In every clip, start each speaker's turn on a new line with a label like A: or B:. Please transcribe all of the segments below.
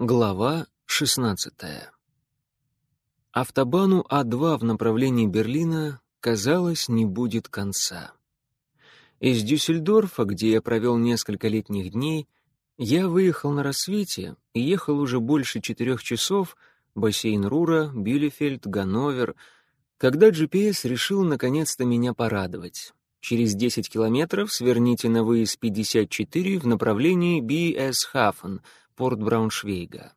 A: Глава 16. Автобану А2 в направлении Берлина, казалось, не будет конца. Из Дюссельдорфа, где я провел несколько летних дней, я выехал на рассвете и ехал уже больше четырех часов, бассейн Рура, Бюлефельд, Ганновер, когда GPS решил наконец-то меня порадовать. Через 10 километров сверните на выезд 54 в направлении Би-Эс-Хафен, порт Брауншвейга.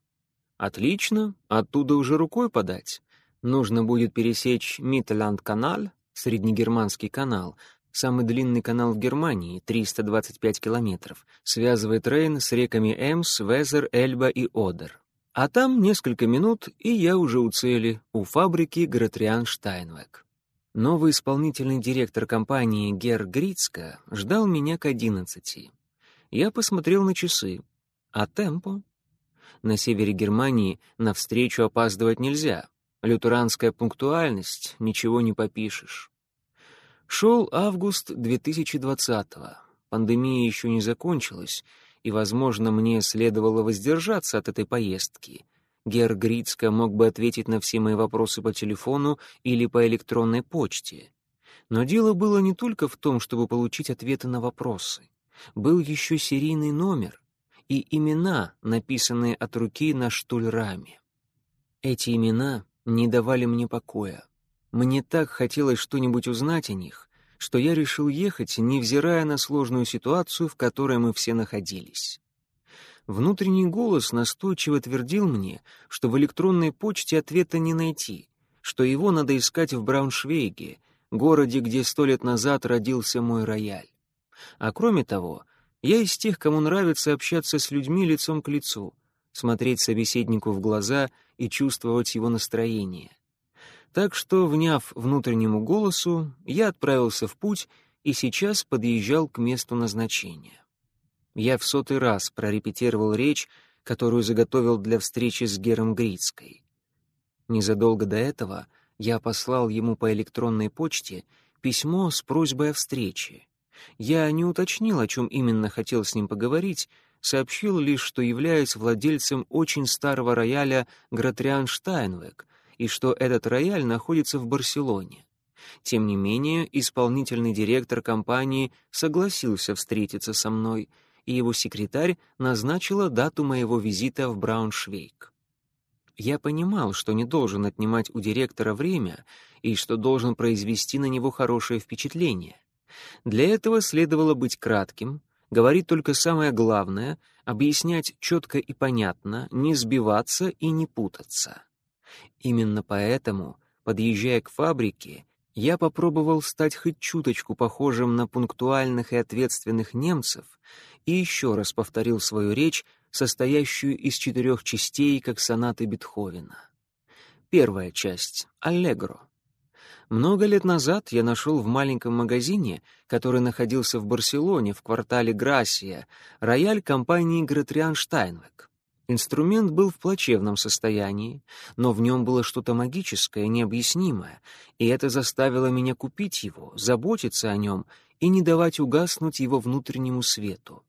A: Отлично, оттуда уже рукой подать. Нужно будет пересечь Миттеланд-канал, среднегерманский канал, самый длинный канал в Германии, 325 километров, связывает Рейн с реками Эмс, Везер, Эльба и Одер. А там несколько минут, и я уже у цели, у фабрики Гратриан Штайнвек. Новый исполнительный директор компании Гер Грицка ждал меня к одиннадцати. Я посмотрел на часы. А темпо? На севере Германии на встречу опаздывать нельзя. Лютеранская пунктуальность, ничего не попишешь. Шел август 2020-го. Пандемия еще не закончилась, и, возможно, мне следовало воздержаться от этой поездки. Гер Грицка мог бы ответить на все мои вопросы по телефону или по электронной почте. Но дело было не только в том, чтобы получить ответы на вопросы. Был еще серийный номер, и имена, написанные от руки на штульраме. Эти имена не давали мне покоя. Мне так хотелось что-нибудь узнать о них, что я решил ехать, невзирая на сложную ситуацию, в которой мы все находились. Внутренний голос настойчиво твердил мне, что в электронной почте ответа не найти, что его надо искать в Брауншвейге, городе, где сто лет назад родился мой рояль. А кроме того, я из тех, кому нравится общаться с людьми лицом к лицу, смотреть собеседнику в глаза и чувствовать его настроение. Так что, вняв внутреннему голосу, я отправился в путь и сейчас подъезжал к месту назначения. Я в сотый раз прорепетировал речь, которую заготовил для встречи с Гером Грицкой. Незадолго до этого я послал ему по электронной почте письмо с просьбой о встрече, я не уточнил, о чем именно хотел с ним поговорить, сообщил лишь, что являюсь владельцем очень старого рояля Гратриан Штайнвек и что этот рояль находится в Барселоне. Тем не менее, исполнительный директор компании согласился встретиться со мной, и его секретарь назначила дату моего визита в Брауншвейг. Я понимал, что не должен отнимать у директора время и что должен произвести на него хорошее впечатление. Для этого следовало быть кратким, говорить только самое главное, объяснять четко и понятно, не сбиваться и не путаться. Именно поэтому, подъезжая к фабрике, я попробовал стать хоть чуточку похожим на пунктуальных и ответственных немцев и еще раз повторил свою речь, состоящую из четырех частей, как сонаты Бетховена. Первая часть — «Аллегро», много лет назад я нашел в маленьком магазине, который находился в Барселоне, в квартале Грасия, рояль компании Гратриан Штайнвек. Инструмент был в плачевном состоянии, но в нем было что-то магическое, необъяснимое, и это заставило меня купить его, заботиться о нем и не давать угаснуть его внутреннему свету.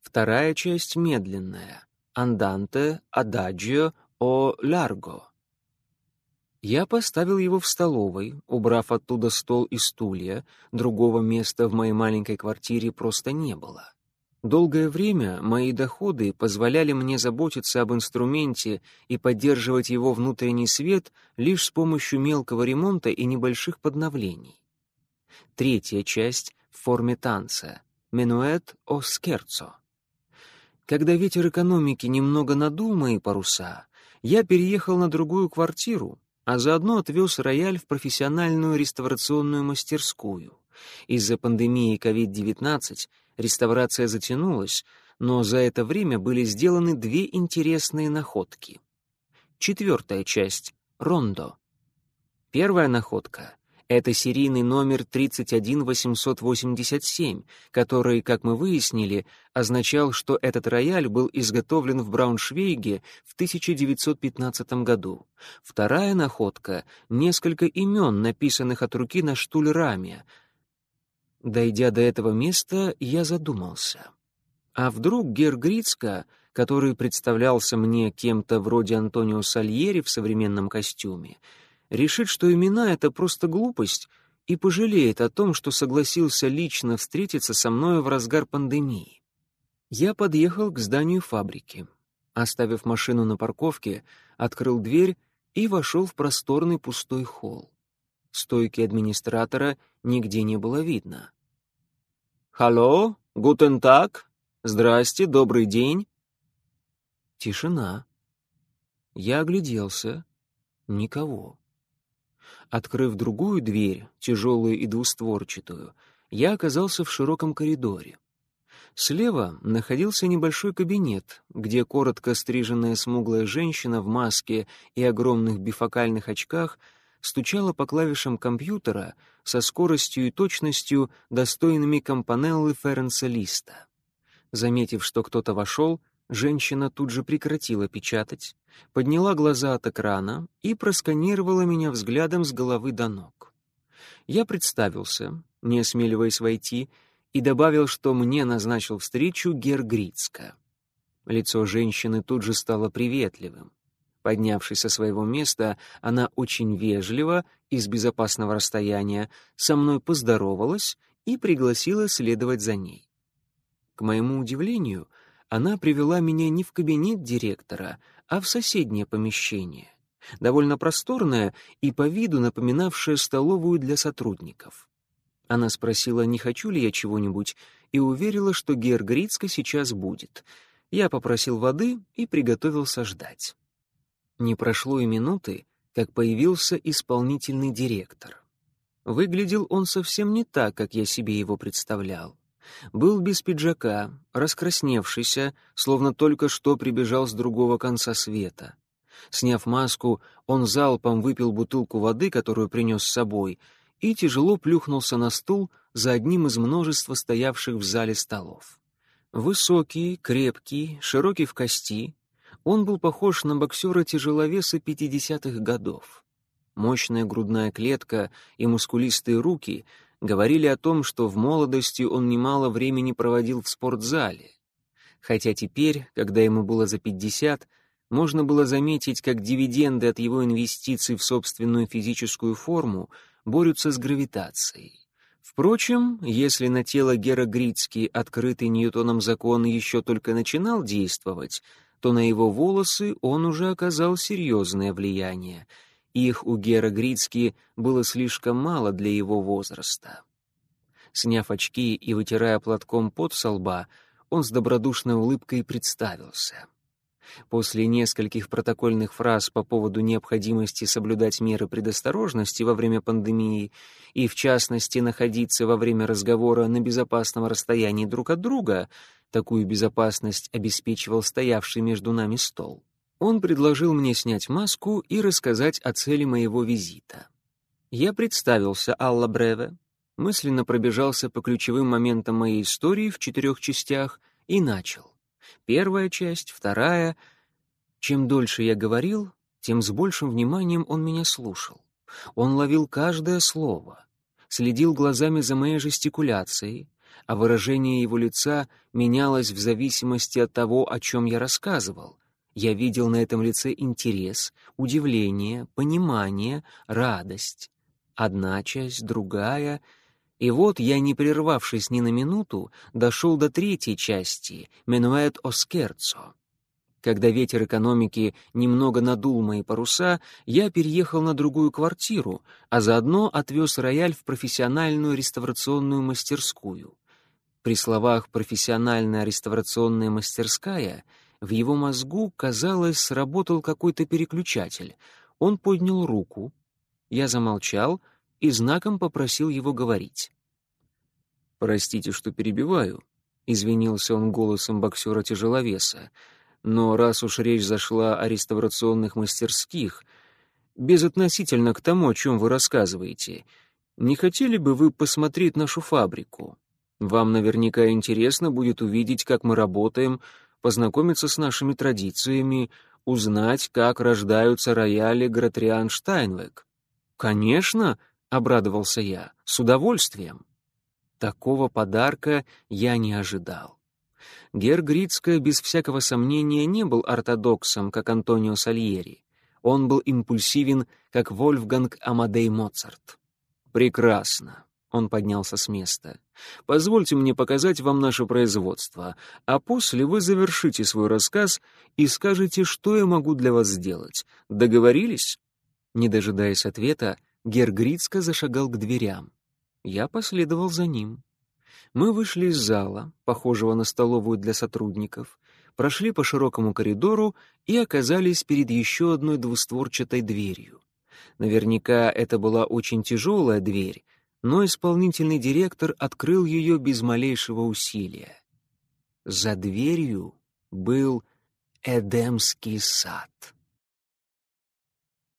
A: Вторая часть медленная — «Анданте, ададжио, о ларго» Я поставил его в столовой, убрав оттуда стол и стулья, другого места в моей маленькой квартире просто не было. Долгое время мои доходы позволяли мне заботиться об инструменте и поддерживать его внутренний свет лишь с помощью мелкого ремонта и небольших подновлений. Третья часть в форме танца — «Менуэт о скерцо». Когда ветер экономики немного надул мои паруса, я переехал на другую квартиру, а заодно отвез рояль в профессиональную реставрационную мастерскую. Из-за пандемии COVID-19 реставрация затянулась, но за это время были сделаны две интересные находки. Четвертая часть — рондо. Первая находка это серийный номер 31887, который, как мы выяснили, означал, что этот рояль был изготовлен в Брауншвейге в 1915 году. Вторая находка — несколько имен, написанных от руки на штуль-раме. Дойдя до этого места, я задумался. А вдруг Гергрицка который представлялся мне кем-то вроде Антонио Сальери в современном костюме, решит, что имена — это просто глупость, и пожалеет о том, что согласился лично встретиться со мною в разгар пандемии. Я подъехал к зданию фабрики. Оставив машину на парковке, открыл дверь и вошел в просторный пустой холл. Стойки администратора нигде не было видно. «Халло, гутен так, здрасте, добрый день». Тишина. Я огляделся. Никого. Открыв другую дверь, тяжелую и двустворчатую, я оказался в широком коридоре. Слева находился небольшой кабинет, где коротко стриженная смуглая женщина в маске и огромных бифокальных очках стучала по клавишам компьютера со скоростью и точностью, достойными компанеллы Ференса Листа. Заметив, что кто-то вошел, женщина тут же прекратила печатать, подняла глаза от экрана и просканировала меня взглядом с головы до ног. Я представился, не осмеливаясь войти, и добавил, что мне назначил встречу Гергрицка. Лицо женщины тут же стало приветливым. Поднявшись со своего места, она очень вежливо и с безопасного расстояния со мной поздоровалась и пригласила следовать за ней. К моему удивлению, она привела меня не в кабинет директора, а в соседнее помещение, довольно просторное и по виду напоминавшее столовую для сотрудников. Она спросила, не хочу ли я чего-нибудь, и уверила, что Гергрицка сейчас будет. Я попросил воды и приготовился ждать. Не прошло и минуты, как появился исполнительный директор. Выглядел он совсем не так, как я себе его представлял. Был без пиджака, раскрасневшийся, словно только что прибежал с другого конца света. Сняв маску, он залпом выпил бутылку воды, которую принес с собой, и тяжело плюхнулся на стул за одним из множества стоявших в зале столов. Высокий, крепкий, широкий в кости, он был похож на боксера-тяжеловеса пятидесятых годов. Мощная грудная клетка и мускулистые руки говорили о том, что в молодости он немало времени проводил в спортзале. Хотя теперь, когда ему было за пятьдесят, можно было заметить, как дивиденды от его инвестиций в собственную физическую форму — борются с гравитацией. Впрочем, если на тело Гера Грицки открытый Ньютоном закон еще только начинал действовать, то на его волосы он уже оказал серьезное влияние. Их у Гера Грицки было слишком мало для его возраста. Сняв очки и вытирая платком пот со лба, он с добродушной улыбкой представился. После нескольких протокольных фраз по поводу необходимости соблюдать меры предосторожности во время пандемии и, в частности, находиться во время разговора на безопасном расстоянии друг от друга, такую безопасность обеспечивал стоявший между нами стол, он предложил мне снять маску и рассказать о цели моего визита. Я представился Алла Бреве, мысленно пробежался по ключевым моментам моей истории в четырех частях и начал. Первая часть, вторая. Чем дольше я говорил, тем с большим вниманием он меня слушал. Он ловил каждое слово, следил глазами за моей жестикуляцией, а выражение его лица менялось в зависимости от того, о чем я рассказывал. Я видел на этом лице интерес, удивление, понимание, радость. Одна часть, другая — и вот я, не прервавшись ни на минуту, дошел до третьей части «Менуэт Оскерцо». Когда ветер экономики немного надул мои паруса, я переехал на другую квартиру, а заодно отвез рояль в профессиональную реставрационную мастерскую. При словах «профессиональная реставрационная мастерская» в его мозгу, казалось, сработал какой-то переключатель. Он поднял руку. Я замолчал — и знаком попросил его говорить. «Простите, что перебиваю», — извинился он голосом боксера-тяжеловеса, «но раз уж речь зашла о реставрационных мастерских, безотносительно к тому, о чем вы рассказываете, не хотели бы вы посмотреть нашу фабрику? Вам наверняка интересно будет увидеть, как мы работаем, познакомиться с нашими традициями, узнать, как рождаются рояли Гратриан Штайнвек». «Конечно!» обрадовался я, с удовольствием. Такого подарка я не ожидал. Гер без всякого сомнения не был ортодоксом, как Антонио Сальери. Он был импульсивен, как Вольфганг Амадей Моцарт. «Прекрасно», — он поднялся с места. «Позвольте мне показать вам наше производство, а после вы завершите свой рассказ и скажете, что я могу для вас сделать. Договорились?» Не дожидаясь ответа, Гер Грицко зашагал к дверям. Я последовал за ним. Мы вышли из зала, похожего на столовую для сотрудников, прошли по широкому коридору и оказались перед еще одной двустворчатой дверью. Наверняка это была очень тяжелая дверь, но исполнительный директор открыл ее без малейшего усилия. За дверью был Эдемский сад.